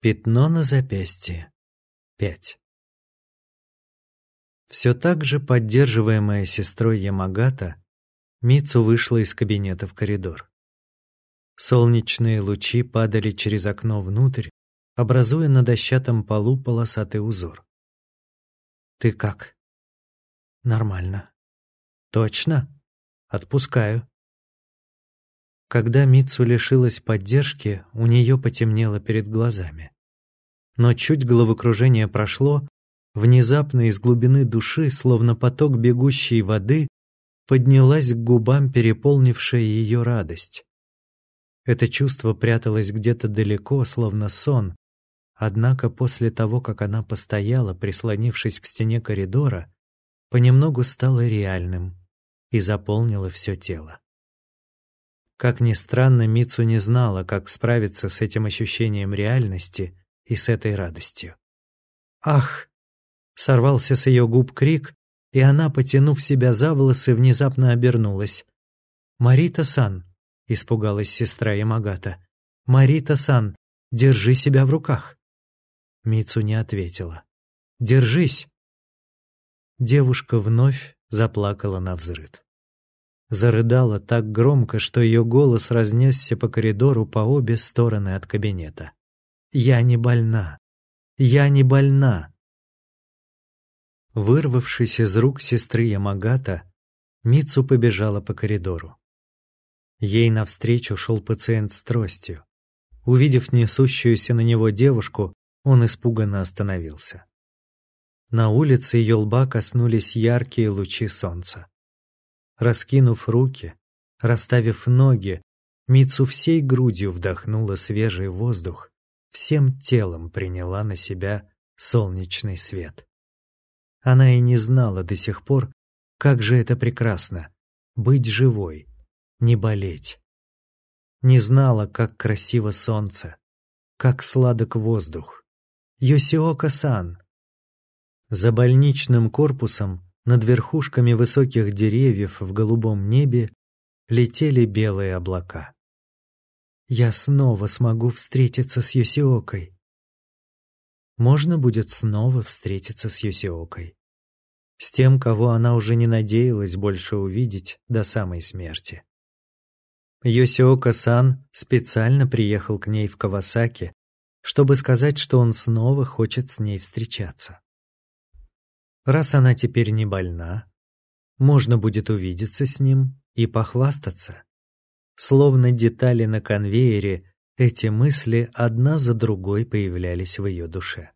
Пятно на запястье. Пять. Все так же поддерживаемая сестрой Ямагата, Мицу вышла из кабинета в коридор. Солнечные лучи падали через окно внутрь, образуя на дощатом полу полосатый узор. «Ты как?» «Нормально». «Точно?» «Отпускаю». Когда Мицу лишилась поддержки, у нее потемнело перед глазами. Но чуть головокружение прошло, внезапно из глубины души, словно поток бегущей воды, поднялась к губам переполнившая ее радость. Это чувство пряталось где-то далеко, словно сон, однако после того, как она постояла, прислонившись к стене коридора, понемногу стало реальным и заполнило все тело. Как ни странно, Мицу не знала, как справиться с этим ощущением реальности и с этой радостью. «Ах!» — сорвался с ее губ крик, и она, потянув себя за волосы, внезапно обернулась. «Марита-сан!» — испугалась сестра Ямагата. «Марита-сан, держи себя в руках!» Мицу не ответила. «Держись!» Девушка вновь заплакала на взрыд зарыдала так громко, что ее голос разнесся по коридору по обе стороны от кабинета. «Я не больна! Я не больна!» Вырвавшись из рук сестры Ямагата, Мицу побежала по коридору. Ей навстречу шел пациент с тростью. Увидев несущуюся на него девушку, он испуганно остановился. На улице ее лба коснулись яркие лучи солнца. Раскинув руки, расставив ноги, Мицу всей грудью вдохнула свежий воздух, всем телом приняла на себя солнечный свет. Она и не знала до сих пор, как же это прекрасно — быть живой, не болеть. Не знала, как красиво солнце, как сладок воздух. Йосиока-сан. За больничным корпусом над верхушками высоких деревьев в голубом небе летели белые облака. Я снова смогу встретиться с Йосиокой. Можно будет снова встретиться с Йосиокой. С тем, кого она уже не надеялась больше увидеть до самой смерти. Йосиока-сан специально приехал к ней в Кавасаки, чтобы сказать, что он снова хочет с ней встречаться. Раз она теперь не больна, можно будет увидеться с ним и похвастаться. Словно детали на конвейере, эти мысли одна за другой появлялись в ее душе.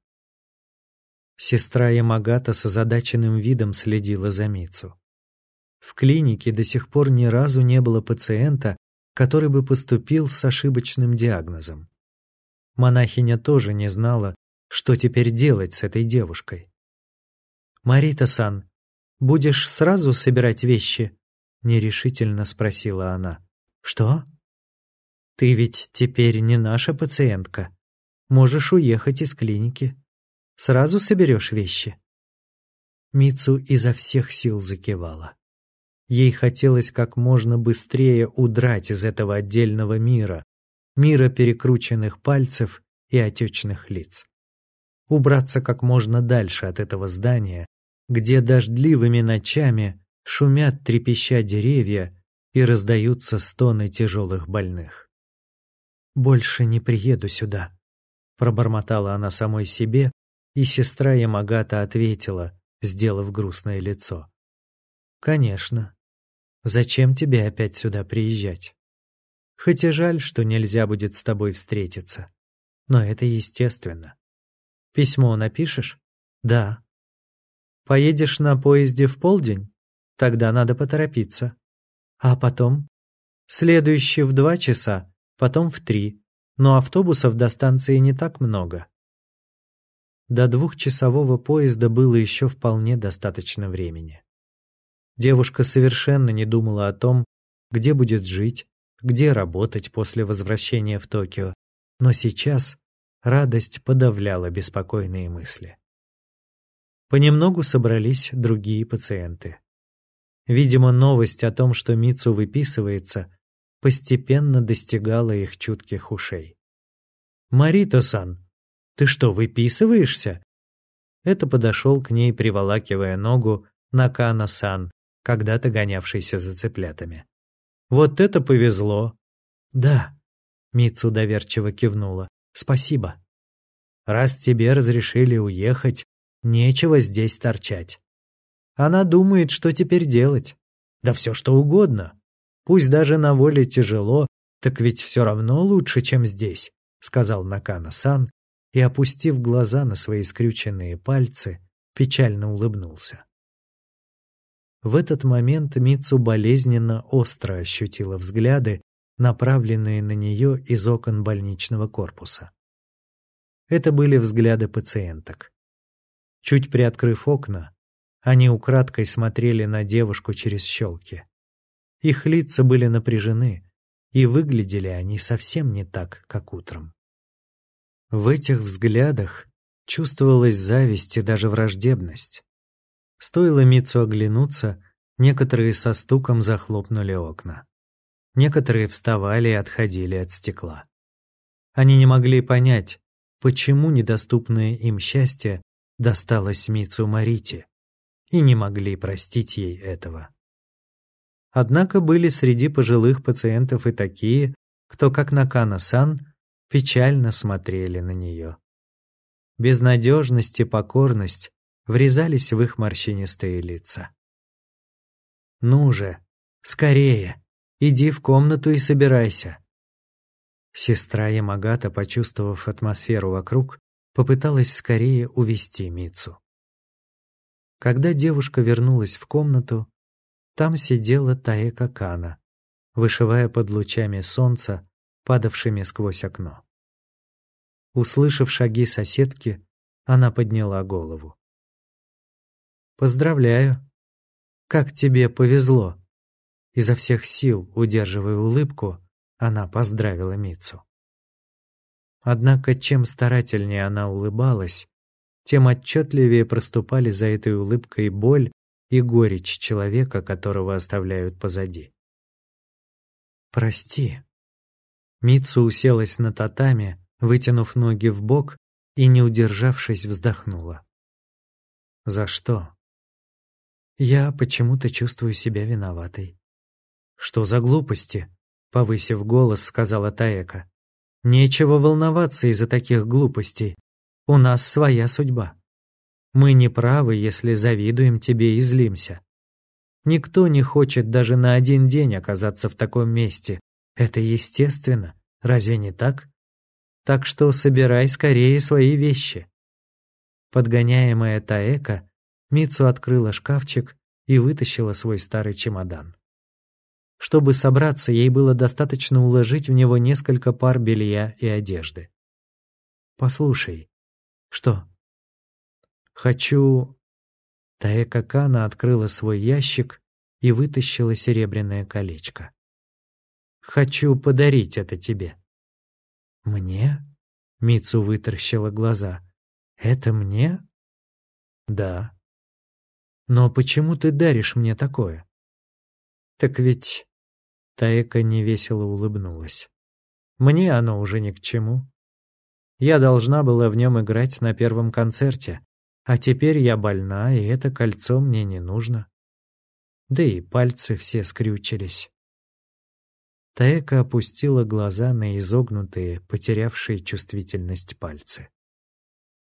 Сестра Ямагата с озадаченным видом следила за Мицу. В клинике до сих пор ни разу не было пациента, который бы поступил с ошибочным диагнозом. Монахиня тоже не знала, что теперь делать с этой девушкой. «Марита-сан, будешь сразу собирать вещи?» — нерешительно спросила она. «Что?» «Ты ведь теперь не наша пациентка. Можешь уехать из клиники. Сразу соберешь вещи?» Мицу изо всех сил закивала. Ей хотелось как можно быстрее удрать из этого отдельного мира, мира перекрученных пальцев и отечных лиц убраться как можно дальше от этого здания, где дождливыми ночами шумят трепеща деревья и раздаются стоны тяжелых больных. «Больше не приеду сюда», — пробормотала она самой себе, и сестра Ямагата ответила, сделав грустное лицо. «Конечно. Зачем тебе опять сюда приезжать? Хоть и жаль, что нельзя будет с тобой встретиться. Но это естественно. Письмо напишешь? Да. Поедешь на поезде в полдень? Тогда надо поторопиться. А потом? Следующий в два часа, потом в три. Но автобусов до станции не так много. До двухчасового поезда было еще вполне достаточно времени. Девушка совершенно не думала о том, где будет жить, где работать после возвращения в Токио, но сейчас радость подавляла беспокойные мысли. Понемногу собрались другие пациенты. Видимо, новость о том, что Мицу выписывается, постепенно достигала их чутких ушей. «Марито-сан, Ты что, выписываешься?» Это подошел к ней, приволакивая ногу, Накана-сан, когда-то гонявшийся за цыплятами. «Вот это повезло!» «Да», — Митсу доверчиво кивнула, — «спасибо. Раз тебе разрешили уехать, нечего здесь торчать. Она думает, что теперь делать. Да все что угодно. Пусть даже на воле тяжело, так ведь все равно лучше, чем здесь», — сказал Накана-сан и, опустив глаза на свои скрюченные пальцы, печально улыбнулся. В этот момент Мицу болезненно остро ощутила взгляды, направленные на нее из окон больничного корпуса. Это были взгляды пациенток. Чуть приоткрыв окна, они украдкой смотрели на девушку через щелки. Их лица были напряжены, и выглядели они совсем не так, как утром. В этих взглядах чувствовалась зависть и даже враждебность. Стоило Митсу оглянуться, некоторые со стуком захлопнули окна. Некоторые вставали и отходили от стекла. Они не могли понять, почему недоступное им счастье досталось Мицу Марите, и не могли простить ей этого. Однако были среди пожилых пациентов и такие, кто, как Накана-сан, печально смотрели на нее. Безнадежность и покорность врезались в их морщинистые лица. «Ну же, скорее, иди в комнату и собирайся». Сестра Ямагата, почувствовав атмосферу вокруг, попыталась скорее увести Мицу. Когда девушка вернулась в комнату, там сидела Таэка Кана, вышивая под лучами солнца, падавшими сквозь окно. Услышав шаги соседки, она подняла голову. Поздравляю. Как тебе повезло. Изо всех сил, удерживая улыбку, она поздравила Мицу. Однако чем старательнее она улыбалась, тем отчетливее проступали за этой улыбкой боль и горечь человека, которого оставляют позади. «Прости». Мицу уселась на татами, вытянув ноги в бок и, не удержавшись, вздохнула. «За что?» Я почему-то чувствую себя виноватой. «Что за глупости?» — повысив голос, сказала Таэка. «Нечего волноваться из-за таких глупостей. У нас своя судьба. Мы не правы, если завидуем тебе и злимся. Никто не хочет даже на один день оказаться в таком месте. Это естественно, разве не так? Так что собирай скорее свои вещи». Подгоняемая Таэка, Мицу открыла шкафчик и вытащила свой старый чемодан. Чтобы собраться, ей было достаточно уложить в него несколько пар белья и одежды. «Послушай». «Что?» «Хочу...» Таэка Кана открыла свой ящик и вытащила серебряное колечко. «Хочу подарить это тебе». «Мне?» — Мицу вытаращила глаза. «Это мне?» «Да», но почему ты даришь мне такое? Так ведь... Таэка невесело улыбнулась. Мне оно уже ни к чему. Я должна была в нем играть на первом концерте, а теперь я больна, и это кольцо мне не нужно. Да и пальцы все скрючились. Таэка опустила глаза на изогнутые, потерявшие чувствительность пальцы.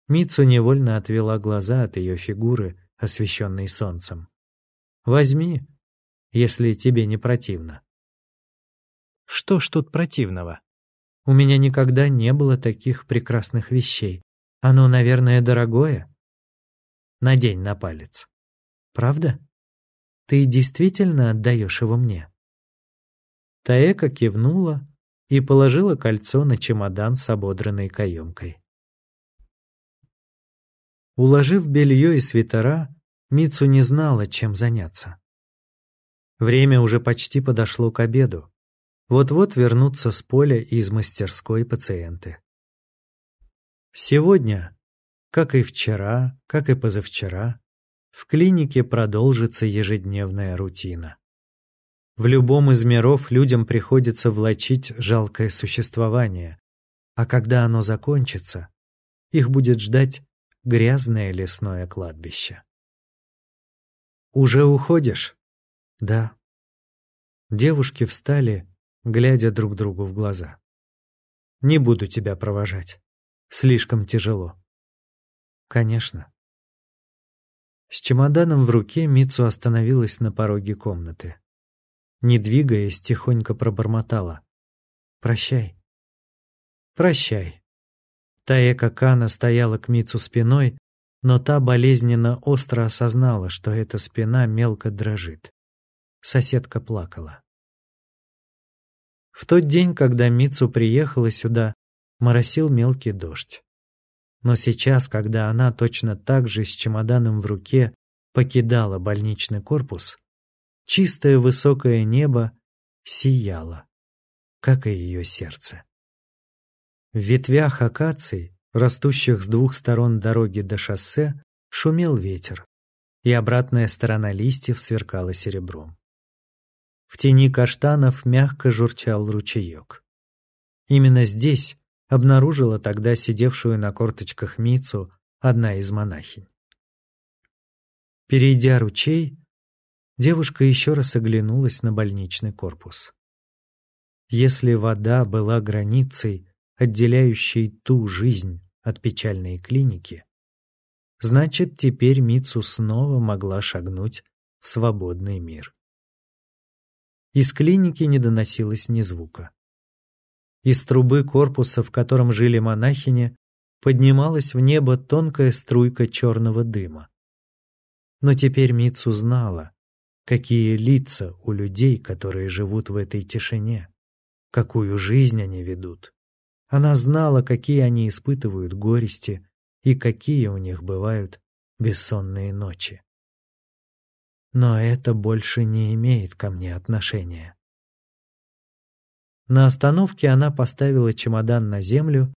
Мицу невольно отвела глаза от ее фигуры, освещенный солнцем. Возьми, если тебе не противно. Что ж тут противного? У меня никогда не было таких прекрасных вещей. Оно, наверное, дорогое. Надень на палец. Правда? Ты действительно отдаешь его мне? Таэка кивнула и положила кольцо на чемодан с ободранной каемкой. Уложив белье и свитера, Мицу не знала, чем заняться. Время уже почти подошло к обеду. Вот-вот вернутся с поля и из мастерской пациенты. Сегодня, как и вчера, как и позавчера, в клинике продолжится ежедневная рутина. В любом из миров людям приходится влачить жалкое существование, а когда оно закончится, их будет ждать грязное лесное кладбище. «Уже уходишь?» «Да». Девушки встали, глядя друг другу в глаза. «Не буду тебя провожать. Слишком тяжело». «Конечно». С чемоданом в руке Мицу остановилась на пороге комнаты. Не двигаясь, тихонько пробормотала. «Прощай». «Прощай». Таэка Кана стояла к Мицу спиной, но та болезненно остро осознала, что эта спина мелко дрожит. Соседка плакала. В тот день, когда Мицу приехала сюда, моросил мелкий дождь. Но сейчас, когда она точно так же с чемоданом в руке покидала больничный корпус, чистое высокое небо сияло, как и ее сердце. В ветвях акаций, растущих с двух сторон дороги до шоссе, шумел ветер, и обратная сторона листьев сверкала серебром. В тени каштанов мягко журчал ручеек. Именно здесь обнаружила тогда сидевшую на корточках Мицу одна из монахинь. Перейдя ручей, девушка еще раз оглянулась на больничный корпус. Если вода была границей, отделяющей ту жизнь от печальной клиники, значит, теперь Мицу снова могла шагнуть в свободный мир. Из клиники не доносилось ни звука. Из трубы корпуса, в котором жили монахини, поднималась в небо тонкая струйка черного дыма. Но теперь Мицу знала, какие лица у людей, которые живут в этой тишине, какую жизнь они ведут. Она знала, какие они испытывают горести и какие у них бывают бессонные ночи. Но это больше не имеет ко мне отношения. На остановке она поставила чемодан на землю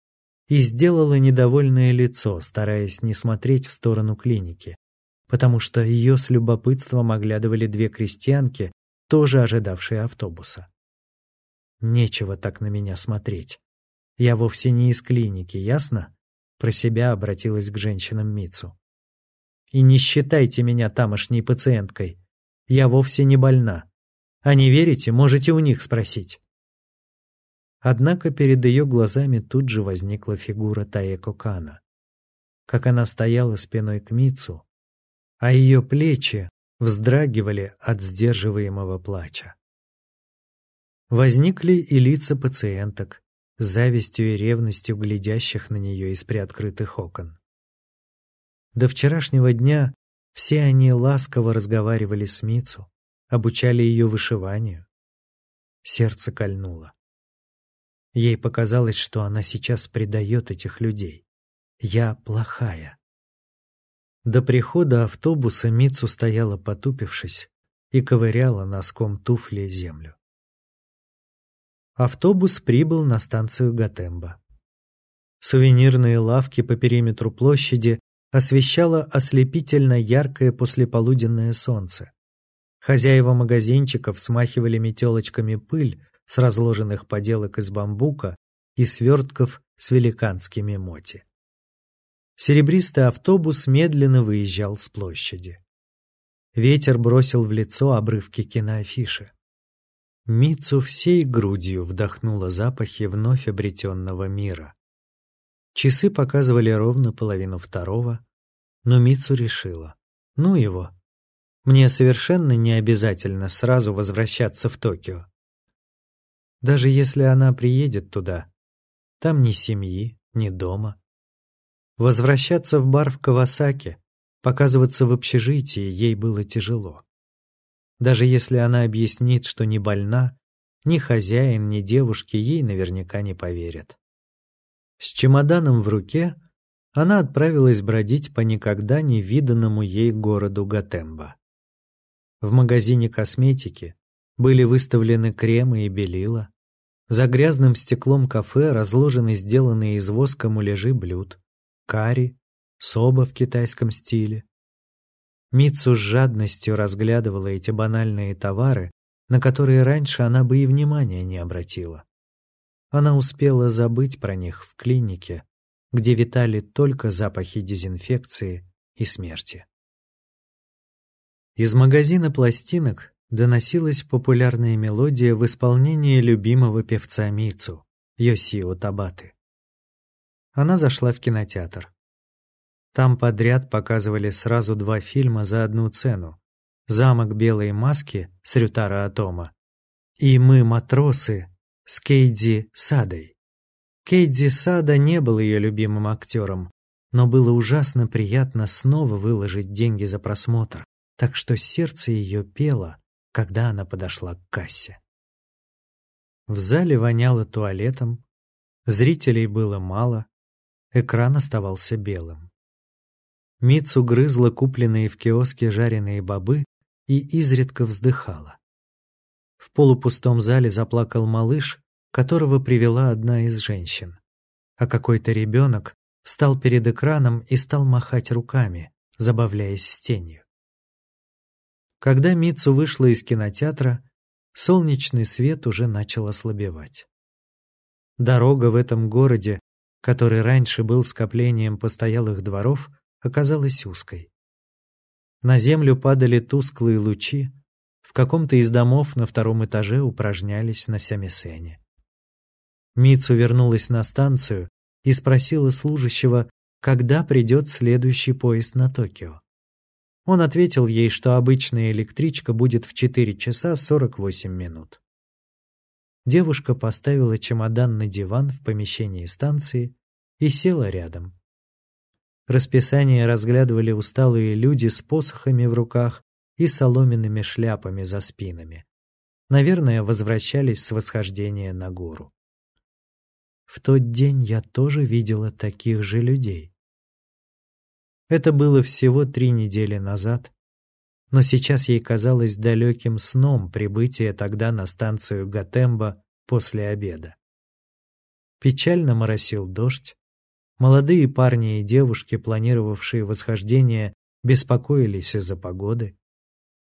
и сделала недовольное лицо, стараясь не смотреть в сторону клиники, потому что ее с любопытством оглядывали две крестьянки, тоже ожидавшие автобуса. Нечего так на меня смотреть. Я вовсе не из клиники, ясно? Про себя обратилась к женщинам Мицу. И не считайте меня тамошней пациенткой. Я вовсе не больна. А не верите, можете у них спросить. Однако перед ее глазами тут же возникла фигура Таэко Кана. Как она стояла спиной к Мицу, а ее плечи вздрагивали от сдерживаемого плача. Возникли и лица пациенток, с завистью и ревностью глядящих на нее из приоткрытых окон. До вчерашнего дня все они ласково разговаривали с Мицу, обучали ее вышиванию. Сердце кольнуло. Ей показалось, что она сейчас предает этих людей. Я плохая. До прихода автобуса Мицу стояла потупившись и ковыряла носком туфли землю. Автобус прибыл на станцию Гатемба. Сувенирные лавки по периметру площади освещало ослепительно яркое послеполуденное солнце. Хозяева магазинчиков смахивали метелочками пыль, с разложенных поделок из бамбука и свертков с великанскими моти. Серебристый автобус медленно выезжал с площади. Ветер бросил в лицо обрывки киноафиши. Мицу всей грудью вдохнула запахи вновь обретенного мира. Часы показывали ровно половину второго, но Мицу решила. Ну его. Мне совершенно не обязательно сразу возвращаться в Токио. Даже если она приедет туда, там ни семьи, ни дома. Возвращаться в бар в Кавасаки, показываться в общежитии ей было тяжело. Даже если она объяснит, что не больна, ни хозяин, ни девушки ей наверняка не поверят. С чемоданом в руке она отправилась бродить по никогда не виданному ей городу Гатемба. В магазине косметики были выставлены кремы и белила, за грязным стеклом кафе разложены сделанные из воска муляжи блюд. Карри, соба в китайском стиле. Митсу с жадностью разглядывала эти банальные товары, на которые раньше она бы и внимания не обратила. Она успела забыть про них в клинике, где витали только запахи дезинфекции и смерти. Из магазина пластинок доносилась популярная мелодия в исполнении любимого певца Мицу, Йосио Табаты. Она зашла в кинотеатр. Там подряд показывали сразу два фильма за одну цену. «Замок белой маски» с Рютара Атома и «Мы, матросы» с Кейди Садой. Кейди Сада не был ее любимым актером, но было ужасно приятно снова выложить деньги за просмотр, так что сердце ее пело, когда она подошла к кассе. В зале воняло туалетом, зрителей было мало, экран оставался белым. Мицу грызла купленные в киоске жареные бобы и изредка вздыхала. В полупустом зале заплакал малыш, которого привела одна из женщин. А какой-то ребенок встал перед экраном и стал махать руками, забавляясь с тенью. Когда Мицу вышла из кинотеатра, солнечный свет уже начал ослабевать. Дорога в этом городе, который раньше был скоплением постоялых дворов, оказалась узкой. На землю падали тусклые лучи, в каком-то из домов на втором этаже упражнялись на сямисене. Мицу вернулась на станцию и спросила служащего, когда придет следующий поезд на Токио. Он ответил ей, что обычная электричка будет в 4 часа 48 минут. Девушка поставила чемодан на диван в помещении станции и села рядом. Расписание разглядывали усталые люди с посохами в руках и соломенными шляпами за спинами. Наверное, возвращались с восхождения на гору. В тот день я тоже видела таких же людей. Это было всего три недели назад, но сейчас ей казалось далеким сном прибытие тогда на станцию Гатемба после обеда. Печально моросил дождь, молодые парни и девушки, планировавшие восхождение, беспокоились из-за погоды.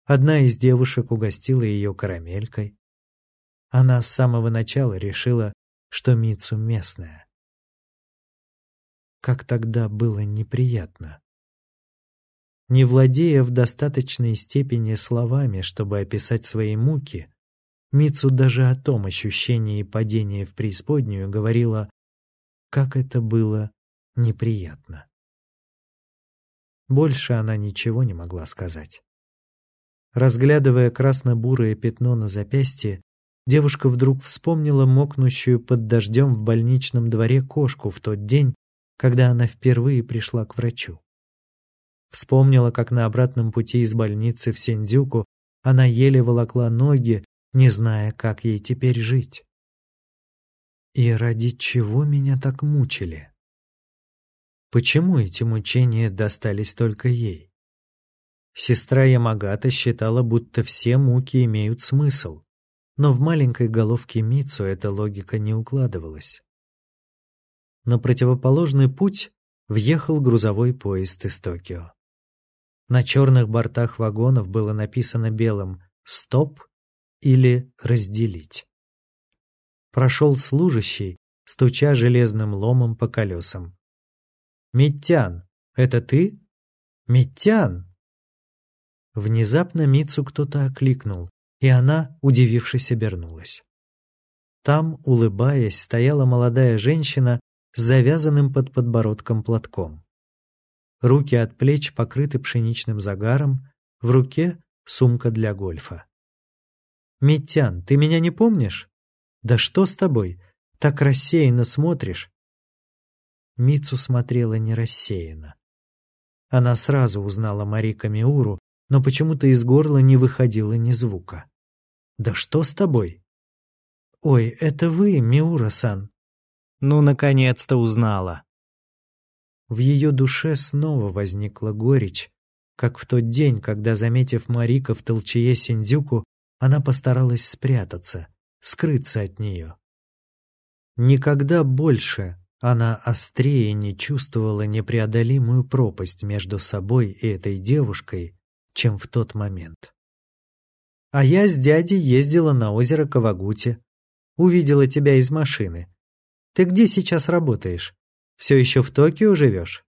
Одна из девушек угостила ее карамелькой. Она с самого начала решила, что Мицу местная. Как тогда было неприятно. Не владея в достаточной степени словами, чтобы описать свои муки, Мицу даже о том ощущении падения в преисподнюю говорила, как это было неприятно. Больше она ничего не могла сказать. Разглядывая красно-бурое пятно на запястье, девушка вдруг вспомнила мокнущую под дождем в больничном дворе кошку в тот день, когда она впервые пришла к врачу. Вспомнила, как на обратном пути из больницы в Синдзюку она еле волокла ноги, не зная, как ей теперь жить. И ради чего меня так мучили? Почему эти мучения достались только ей? Сестра Ямагата считала, будто все муки имеют смысл, но в маленькой головке Мицу эта логика не укладывалась. На противоположный путь въехал грузовой поезд из Токио. На черных бортах вагонов было написано белым «Стоп» или «Разделить». Прошел служащий, стуча железным ломом по колесам. «Митян, это ты? Митян!» Внезапно Мицу кто-то окликнул, и она, удивившись, обернулась. Там, улыбаясь, стояла молодая женщина с завязанным под подбородком платком. Руки от плеч покрыты пшеничным загаром, в руке сумка для гольфа. «Митян, ты меня не помнишь? Да что с тобой? Так рассеянно смотришь?» Мицу смотрела не рассеянно. Она сразу узнала Марика Миуру, но почему-то из горла не выходило ни звука. «Да что с тобой?» «Ой, это вы, Миура-сан!» «Ну, наконец-то узнала!» В ее душе снова возникла горечь, как в тот день, когда, заметив Марика в толчее Синдзюку, она постаралась спрятаться, скрыться от нее. Никогда больше она острее не чувствовала непреодолимую пропасть между собой и этой девушкой, чем в тот момент. А я с дядей ездила на озеро Кавагути. Увидела тебя из машины. Ты где сейчас работаешь? Все еще в Токио живешь?»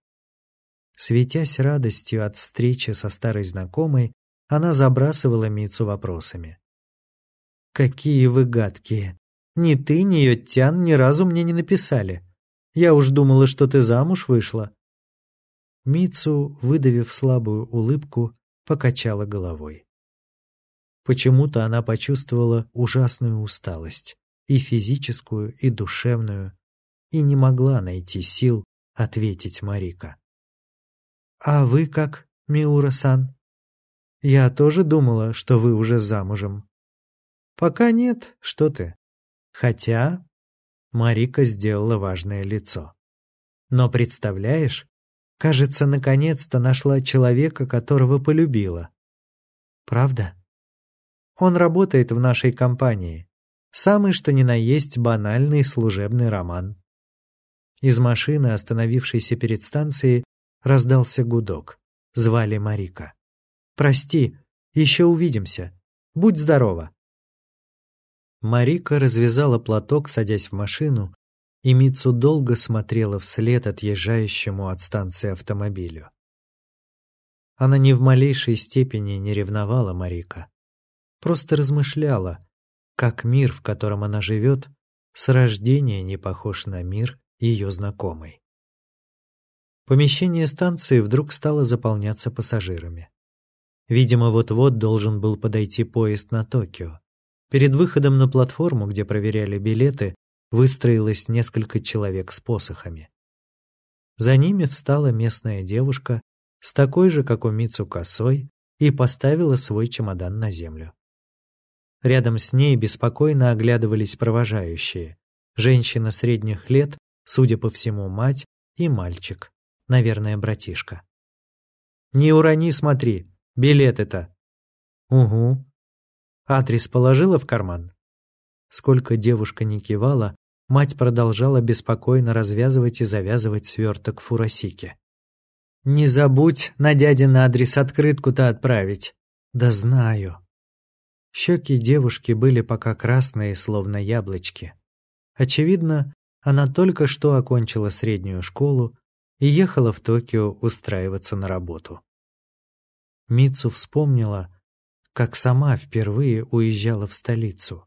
Светясь радостью от встречи со старой знакомой, она забрасывала Мицу вопросами. «Какие вы гадкие! Ни ты, ни Йоттян ни разу мне не написали. Я уж думала, что ты замуж вышла». Мицу, выдавив слабую улыбку, покачала головой. Почему-то она почувствовала ужасную усталость, и физическую, и душевную, и не могла найти сил ответить Марика. «А вы как, Миура-сан?» «Я тоже думала, что вы уже замужем». «Пока нет, что ты». «Хотя...» Марика сделала важное лицо. «Но представляешь, кажется, наконец-то нашла человека, которого полюбила». «Правда?» «Он работает в нашей компании. Самый что ни на есть банальный служебный роман». Из машины, остановившейся перед станцией, раздался гудок. Звали Марика. «Прости, еще увидимся. Будь здорова». Марика развязала платок, садясь в машину, и Мицу долго смотрела вслед отъезжающему от станции автомобилю. Она ни в малейшей степени не ревновала Марика. Просто размышляла, как мир, в котором она живет, с рождения не похож на мир ее знакомой. Помещение станции вдруг стало заполняться пассажирами. Видимо, вот-вот должен был подойти поезд на Токио. Перед выходом на платформу, где проверяли билеты, выстроилось несколько человек с посохами. За ними встала местная девушка с такой же, как у Мицу, косой и поставила свой чемодан на землю. Рядом с ней беспокойно оглядывались провожающие. Женщина средних лет, судя по всему, мать и мальчик, наверное, братишка. «Не урони, смотри, билет это». «Угу». Адрес положила в карман? Сколько девушка не кивала, мать продолжала беспокойно развязывать и завязывать сверток фурасики. «Не забудь на дядин адрес открытку-то отправить». «Да знаю». Щеки девушки были пока красные, словно яблочки. Очевидно, она только что окончила среднюю школу и ехала в Токио устраиваться на работу. Мицу вспомнила, как сама впервые уезжала в столицу.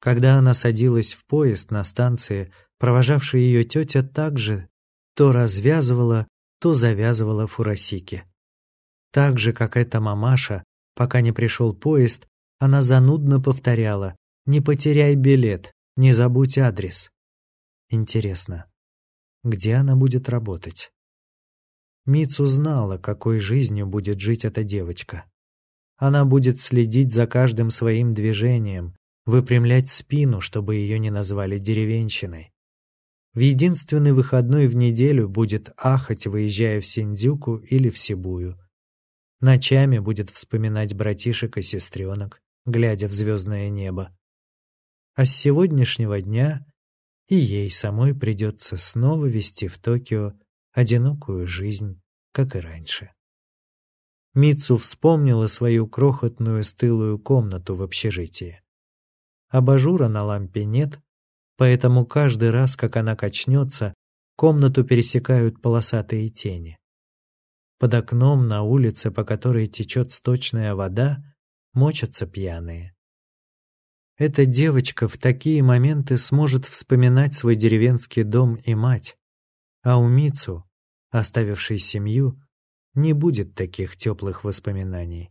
Когда она садилась в поезд на станции, провожавшая ее тетя также то развязывала, то завязывала фурасики. Так же, как эта мамаша, пока не пришел поезд, она занудно повторяла «Не потеряй билет, не забудь адрес». Интересно, где она будет работать? Мицу знала, какой жизнью будет жить эта девочка. Она будет следить за каждым своим движением, выпрямлять спину, чтобы ее не назвали деревенщиной. В единственный выходной в неделю будет ахать, выезжая в Синдзюку или в Сибую. Ночами будет вспоминать братишек и сестренок, глядя в звездное небо. А с сегодняшнего дня и ей самой придется снова вести в Токио одинокую жизнь, как и раньше. Мицу вспомнила свою крохотную стылую комнату в общежитии. Абажура на лампе нет, поэтому каждый раз, как она качнется, комнату пересекают полосатые тени. Под окном на улице, по которой течет сточная вода, мочатся пьяные. Эта девочка в такие моменты сможет вспоминать свой деревенский дом и мать, а у Мицу, оставившей семью, не будет таких теплых воспоминаний.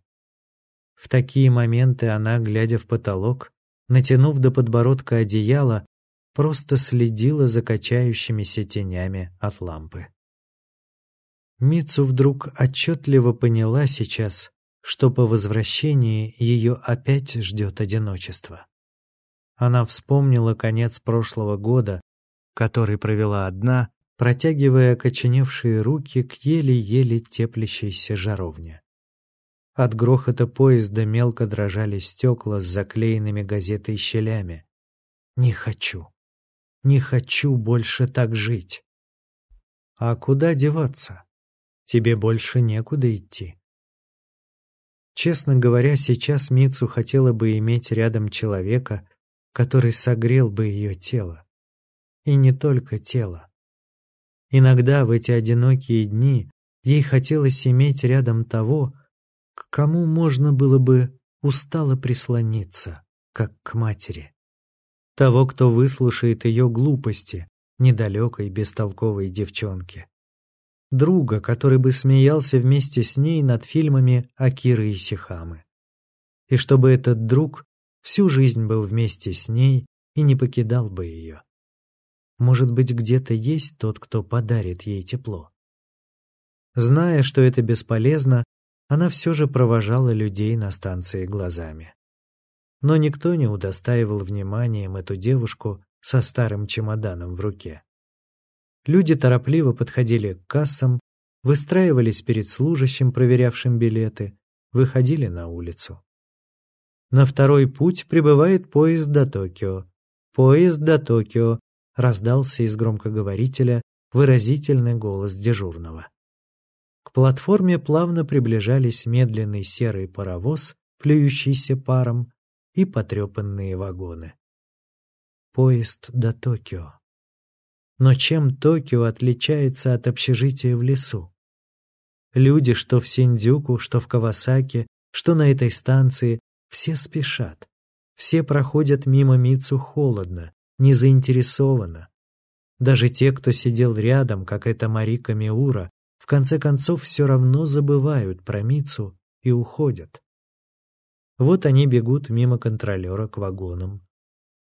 В такие моменты она, глядя в потолок, натянув до подбородка одеяло, просто следила за качающимися тенями от лампы. Мицу вдруг отчетливо поняла сейчас, что по возвращении ее опять ждет одиночество. Она вспомнила конец прошлого года, который провела одна, протягивая окоченевшие руки к еле-еле теплящейся жаровне. От грохота поезда мелко дрожали стекла с заклеенными газетой щелями. «Не хочу. Не хочу больше так жить». «А куда деваться? Тебе больше некуда идти». Честно говоря, сейчас Мицу хотела бы иметь рядом человека, который согрел бы ее тело. И не только тело. Иногда в эти одинокие дни ей хотелось иметь рядом того, к кому можно было бы устало прислониться, как к матери. Того, кто выслушает ее глупости, недалекой, бестолковой девчонки. Друга, который бы смеялся вместе с ней над фильмами Акиры Исихамы. И чтобы этот друг всю жизнь был вместе с ней и не покидал бы ее. Может быть, где-то есть тот, кто подарит ей тепло. Зная, что это бесполезно, она все же провожала людей на станции глазами. Но никто не удостаивал вниманием эту девушку со старым чемоданом в руке. Люди торопливо подходили к кассам, выстраивались перед служащим, проверявшим билеты, выходили на улицу. На второй путь прибывает поезд до Токио. Поезд до Токио раздался из громкоговорителя выразительный голос дежурного. Платформе плавно приближались медленный серый паровоз, плюющийся паром, и потрепанные вагоны. Поезд до Токио. Но чем Токио отличается от общежития в лесу? Люди, что в Синдзюку, что в Кавасаки, что на этой станции, все спешат. Все проходят мимо Мицу холодно, не заинтересованно. Даже те, кто сидел рядом, как эта Марика Миура, конце концов все равно забывают про Мицу и уходят. Вот они бегут мимо контролера к вагонам.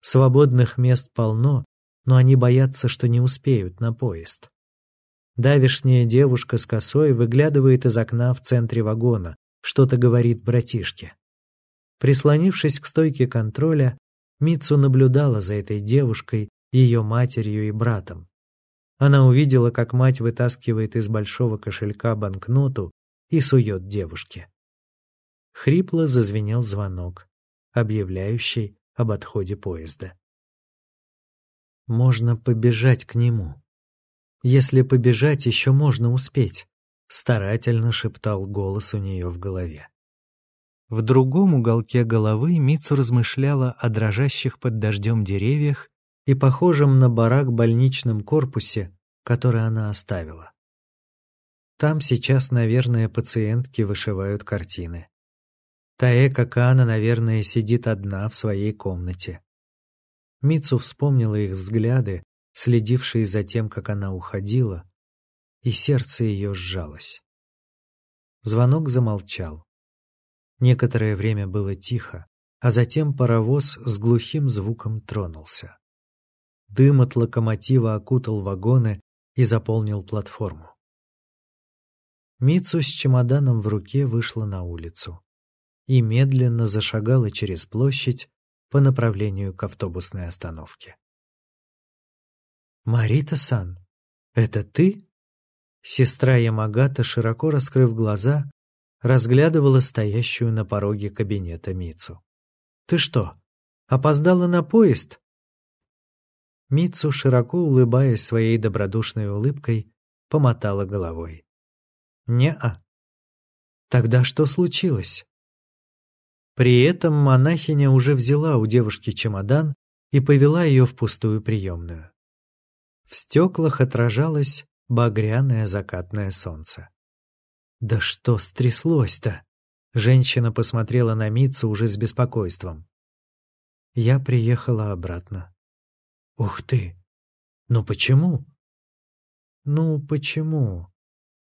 Свободных мест полно, но они боятся, что не успеют на поезд. Давишняя девушка с косой выглядывает из окна в центре вагона, что-то говорит братишке. Прислонившись к стойке контроля, Мицу наблюдала за этой девушкой, ее матерью и братом. Она увидела, как мать вытаскивает из большого кошелька банкноту и сует девушке. Хрипло зазвенел звонок, объявляющий об отходе поезда. Можно побежать к нему. Если побежать, еще можно успеть, старательно шептал голос у нее в голове. В другом уголке головы Мицу размышляла о дрожащих под дождем деревьях и похожем на барак больничном корпусе, который она оставила. Там сейчас, наверное, пациентки вышивают картины. Таэка Кана, наверное, сидит одна в своей комнате. Мицу вспомнила их взгляды, следившие за тем, как она уходила, и сердце ее сжалось. Звонок замолчал. Некоторое время было тихо, а затем паровоз с глухим звуком тронулся. Дым от локомотива окутал вагоны и заполнил платформу. Мицу с чемоданом в руке вышла на улицу и медленно зашагала через площадь по направлению к автобусной остановке. «Марита-сан, это ты?» Сестра Ямагата, широко раскрыв глаза, разглядывала стоящую на пороге кабинета Мицу. «Ты что, опоздала на поезд?» Мицу, широко улыбаясь своей добродушной улыбкой, помотала головой. «Не-а». «Тогда что случилось?» При этом монахиня уже взяла у девушки чемодан и повела ее в пустую приемную. В стеклах отражалось багряное закатное солнце. «Да что стряслось-то?» Женщина посмотрела на Митцу уже с беспокойством. Я приехала обратно. «Ух ты! Ну почему?» «Ну почему?»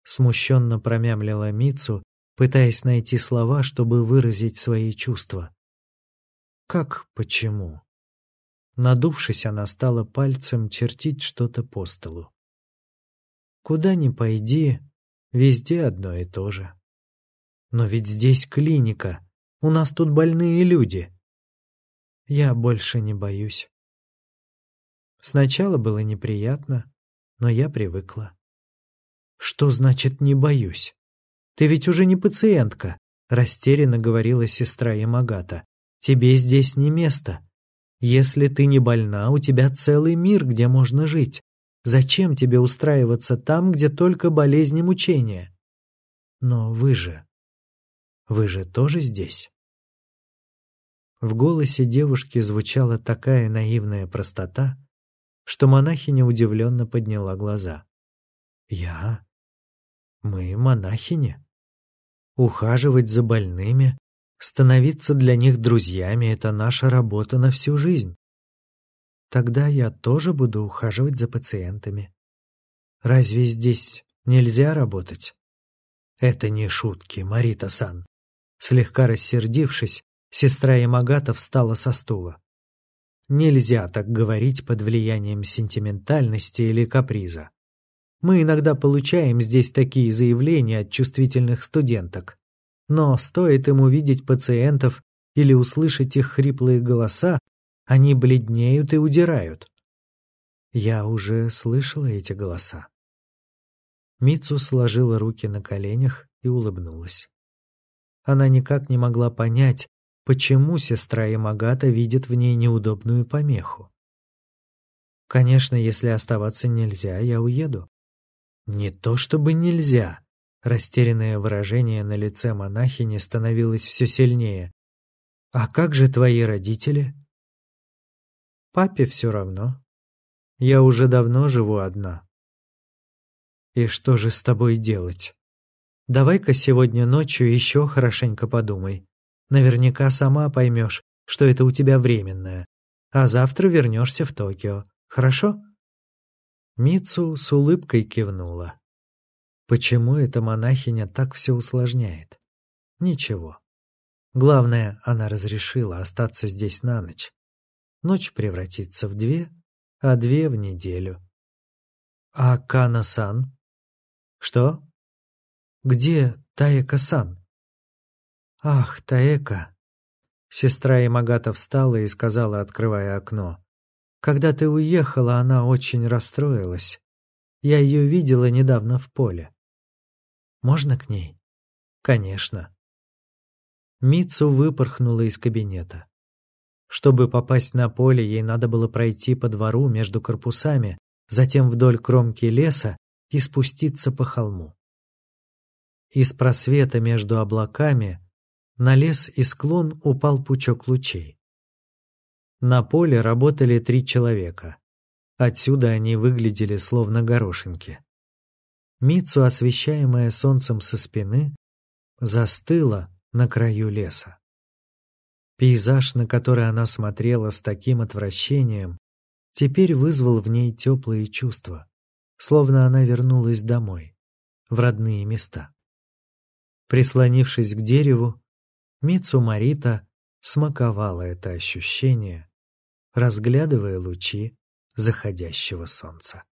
Смущенно промямлила Мицу, пытаясь найти слова, чтобы выразить свои чувства. Как почему? Надувшись, она стала пальцем чертить что-то по столу. Куда ни пойди, везде одно и то же. Но ведь здесь клиника, у нас тут больные люди. Я больше не боюсь. Сначала было неприятно, но я привыкла. Что значит «не боюсь»? Ты ведь уже не пациентка, растерянно говорила сестра Ямагата. Тебе здесь не место. Если ты не больна, у тебя целый мир, где можно жить. Зачем тебе устраиваться там, где только болезни и мучения? Но вы же... Вы же тоже здесь? В голосе девушки звучала такая наивная простота, что монахиня удивленно подняла глаза. Я? Мы монахини. Ухаживать за больными, становиться для них друзьями — это наша работа на всю жизнь. Тогда я тоже буду ухаживать за пациентами. Разве здесь нельзя работать? Это не шутки, Марита-сан. Слегка рассердившись, сестра Ямагата встала со стула. Нельзя так говорить под влиянием сентиментальности или каприза. Мы иногда получаем здесь такие заявления от чувствительных студенток. Но стоит им увидеть пациентов или услышать их хриплые голоса, они бледнеют и удирают. Я уже слышала эти голоса. Мицу сложила руки на коленях и улыбнулась. Она никак не могла понять, почему сестра Ямагата видит в ней неудобную помеху. Конечно, если оставаться нельзя, я уеду. Не то чтобы нельзя. Растерянное выражение на лице монахини становилось все сильнее. А как же твои родители? Папе все равно. Я уже давно живу одна. И что же с тобой делать? Давай-ка сегодня ночью еще хорошенько подумай. Наверняка сама поймешь, что это у тебя временное. А завтра вернешься в Токио. Хорошо? Мицу с улыбкой кивнула. Почему эта монахиня так все усложняет? Ничего. Главное, она разрешила остаться здесь на ночь. Ночь превратится в две, а две в неделю. А Кана-сан? Что? Где Таэка-сан? Ах, Таэка. Сестра Ямагата встала и сказала, открывая окно. Когда ты уехала, она очень расстроилась. Я ее видела недавно в поле. Можно к ней? Конечно. Мицу выпорхнула из кабинета. Чтобы попасть на поле, ей надо было пройти по двору между корпусами, затем вдоль кромки леса и спуститься по холму. Из просвета между облаками на лес и склон упал пучок лучей. На поле работали три человека. Отсюда они выглядели словно горошинки. Мицу, освещаемая солнцем со спины, застыла на краю леса. Пейзаж, на который она смотрела с таким отвращением, теперь вызвал в ней теплые чувства, словно она вернулась домой, в родные места. Прислонившись к дереву, Мицу Марита смаковала это ощущение, разглядывая лучи заходящего солнца.